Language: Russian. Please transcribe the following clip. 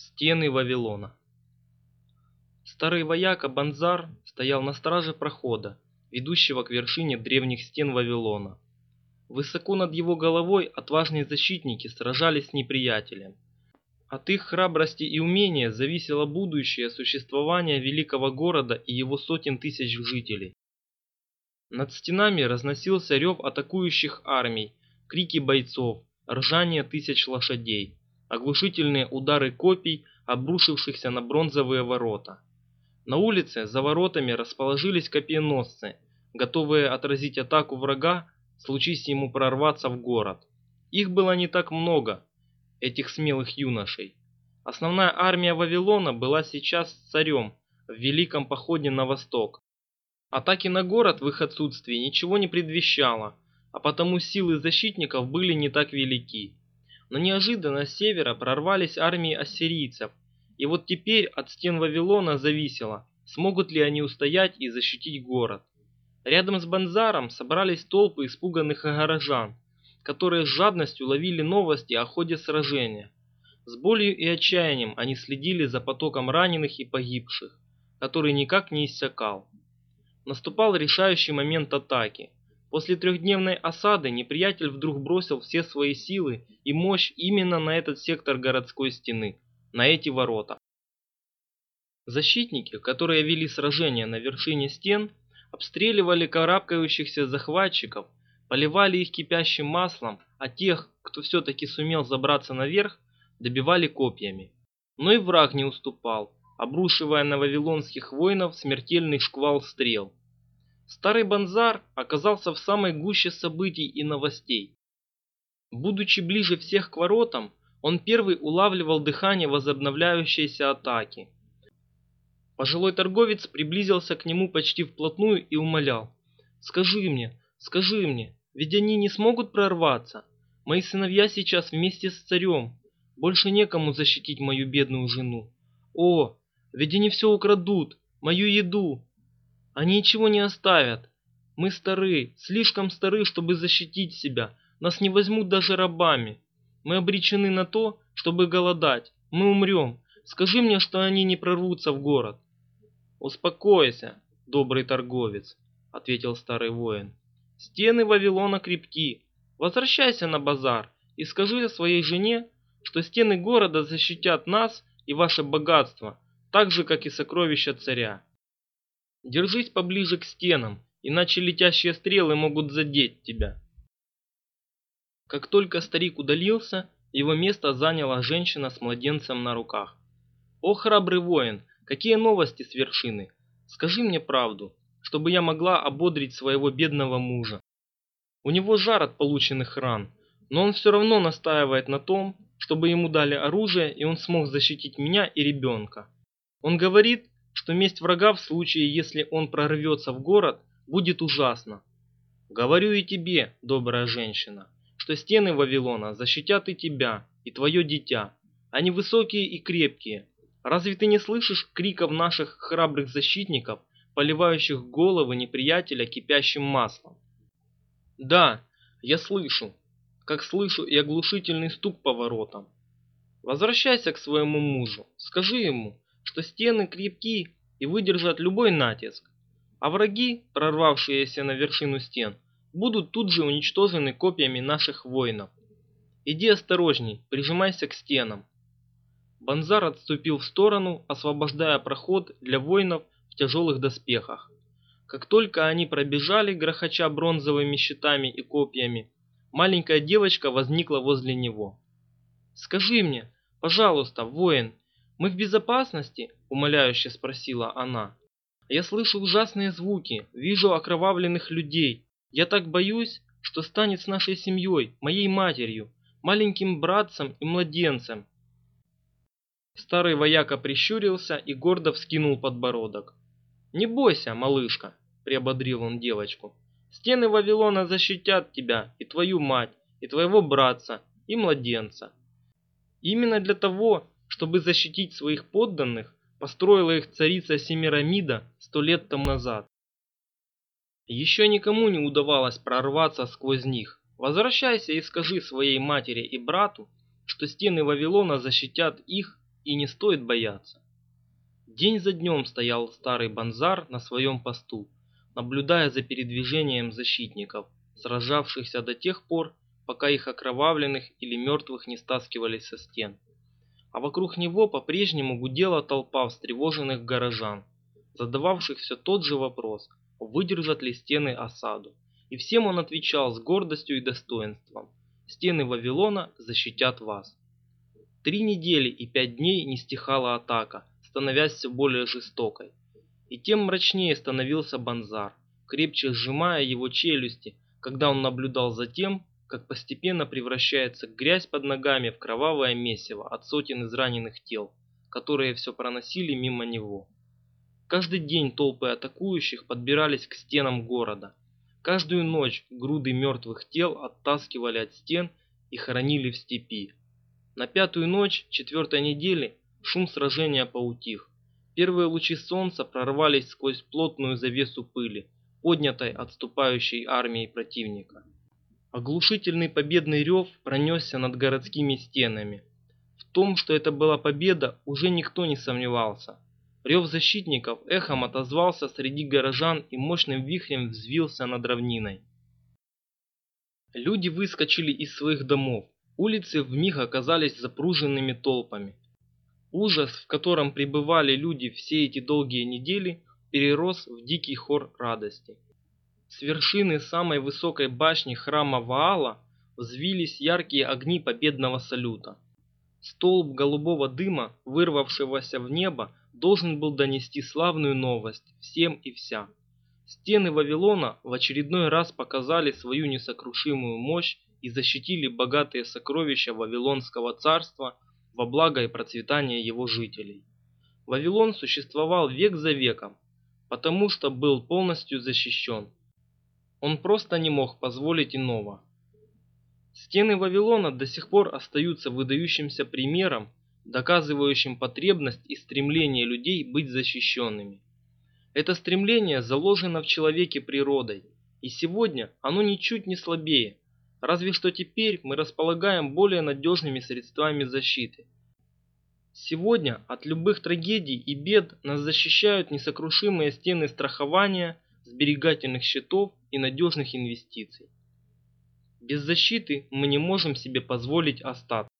Стены Вавилона Старый вояка Банзар стоял на страже прохода, ведущего к вершине древних стен Вавилона. Высоко над его головой отважные защитники сражались с неприятелем. От их храбрости и умения зависело будущее существование великого города и его сотен тысяч жителей. Над стенами разносился рев атакующих армий, крики бойцов, ржание тысяч лошадей, оглушительные удары копий, обрушившихся на бронзовые ворота. На улице за воротами расположились копьеносцы, готовые отразить атаку врага, случись ему прорваться в город. Их было не так много, этих смелых юношей. Основная армия Вавилона была сейчас с царем в великом походе на восток. Атаки на город в их отсутствии ничего не предвещало, а потому силы защитников были не так велики. Но неожиданно с севера прорвались армии ассирийцев, и вот теперь от стен Вавилона зависело, смогут ли они устоять и защитить город. Рядом с Банзаром собрались толпы испуганных горожан, которые с жадностью ловили новости о ходе сражения. С болью и отчаянием они следили за потоком раненых и погибших, который никак не иссякал. Наступал решающий момент атаки – После трехдневной осады неприятель вдруг бросил все свои силы и мощь именно на этот сектор городской стены, на эти ворота. Защитники, которые вели сражение на вершине стен, обстреливали карабкающихся захватчиков, поливали их кипящим маслом, а тех, кто все-таки сумел забраться наверх, добивали копьями. Но и враг не уступал, обрушивая на вавилонских воинов смертельный шквал стрел. Старый Банзар оказался в самой гуще событий и новостей. Будучи ближе всех к воротам, он первый улавливал дыхание возобновляющейся атаки. Пожилой торговец приблизился к нему почти вплотную и умолял. «Скажи мне, скажи мне, ведь они не смогут прорваться. Мои сыновья сейчас вместе с царем. Больше некому защитить мою бедную жену. О, ведь они все украдут, мою еду, они ничего не оставят. Мы стары, слишком стары, чтобы защитить себя. Нас не возьмут даже рабами. Мы обречены на то, чтобы голодать. Мы умрем. Скажи мне, что они не прорвутся в город. Успокойся, добрый торговец, ответил старый воин. Стены Вавилона крепки. Возвращайся на базар и скажи своей жене, что стены города защитят нас и ваше богатство, так же, как и сокровища царя. Держись поближе к стенам, иначе летящие стрелы могут задеть тебя. Как только старик удалился, его место заняла женщина с младенцем на руках. «О, храбрый воин, какие новости с вершины? Скажи мне правду, чтобы я могла ободрить своего бедного мужа. У него жар от полученных ран, но он все равно настаивает на том, чтобы ему дали оружие, и он смог защитить меня и ребенка. Он говорит, что месть врага в случае, если он прорвется в город, будет ужасна. Говорю и тебе, добрая женщина, что стены Вавилона защитят и тебя, и твое дитя. Они высокие и крепкие. Разве ты не слышишь криков наших храбрых защитников, поливающих головы неприятеля кипящим маслом? Да, я слышу, как слышу и оглушительный стук по воротам. Возвращайся к своему мужу, скажи ему, что стены крепки и выдержат любой натиск, а враги, прорвавшиеся на вершину стен, будут тут же уничтожены копьями наших воинов. Иди осторожней, прижимайся к стенам. Банзар отступил в сторону, освобождая проход для воинов в тяжелых доспехах. Как только они пробежали, грохоча бронзовыми щитами и копьями, маленькая девочка возникла возле него. «Скажи мне, пожалуйста, воин, «Мы в безопасности?» – умоляюще спросила она. «Я слышу ужасные звуки, вижу окровавленных людей. Я так боюсь, что станет с нашей семьей, моей матерью, маленьким братцем и младенцем». Старый вояка прищурился и гордо вскинул подбородок. «Не бойся, малышка», – приободрил он девочку. «Стены Вавилона защитят тебя и твою мать, и твоего братца, и младенца. Именно для того, чтобы защитить своих подданных, построила их царица Семирамида сто лет тому назад. Еще никому не удавалось прорваться сквозь них. Возвращайся и скажи своей матери и брату, что стены Вавилона защитят их и не стоит бояться. День за днем стоял старый Банзар на своем посту, наблюдая за передвижением защитников, сражавшихся до тех пор, пока их окровавленных или мертвых не стаскивали со стен. А вокруг него по-прежнему гудела толпа встревоженных горожан, задававших все тот же вопрос, выдержат ли стены осаду. И всем он отвечал с гордостью и достоинством. Стены Вавилона защитят вас. Три недели и пять дней не стихала атака, становясь все более жестокой. И тем мрачнее становился Банзар, крепче сжимая его челюсти, когда он наблюдал за тем, как постепенно превращается грязь под ногами в кровавое месиво от сотен израненных тел, которые все проносили мимо него. Каждый день толпы атакующих подбирались к стенам города. Каждую ночь груды мертвых тел оттаскивали от стен и хоронили в степи. На пятую ночь четвертой недели шум сражения поутих. Первые лучи солнца прорвались сквозь плотную завесу пыли, поднятой отступающей армией противника. Оглушительный победный рев пронесся над городскими стенами. В том, что это была победа, уже никто не сомневался. Рев защитников эхом отозвался среди горожан и мощным вихрем взвился над равниной. Люди выскочили из своих домов. Улицы вмиг оказались запруженными толпами. Ужас, в котором пребывали люди все эти долгие недели, перерос в дикий хор радости. С вершины самой высокой башни храма Ваала взвились яркие огни победного салюта. Столб голубого дыма, вырвавшегося в небо, должен был донести славную новость всем и вся. Стены Вавилона в очередной раз показали свою несокрушимую мощь и защитили богатые сокровища Вавилонского царства во благо и процветание его жителей. Вавилон существовал век за веком, потому что был полностью защищен. Он просто не мог позволить иного. Стены Вавилона до сих пор остаются выдающимся примером, доказывающим потребность и стремление людей быть защищенными. Это стремление заложено в человеке природой, и сегодня оно ничуть не слабее, разве что теперь мы располагаем более надежными средствами защиты. Сегодня от любых трагедий и бед нас защищают несокрушимые стены страхования, сберегательных счетов и надежных инвестиций. Без защиты мы не можем себе позволить остаться.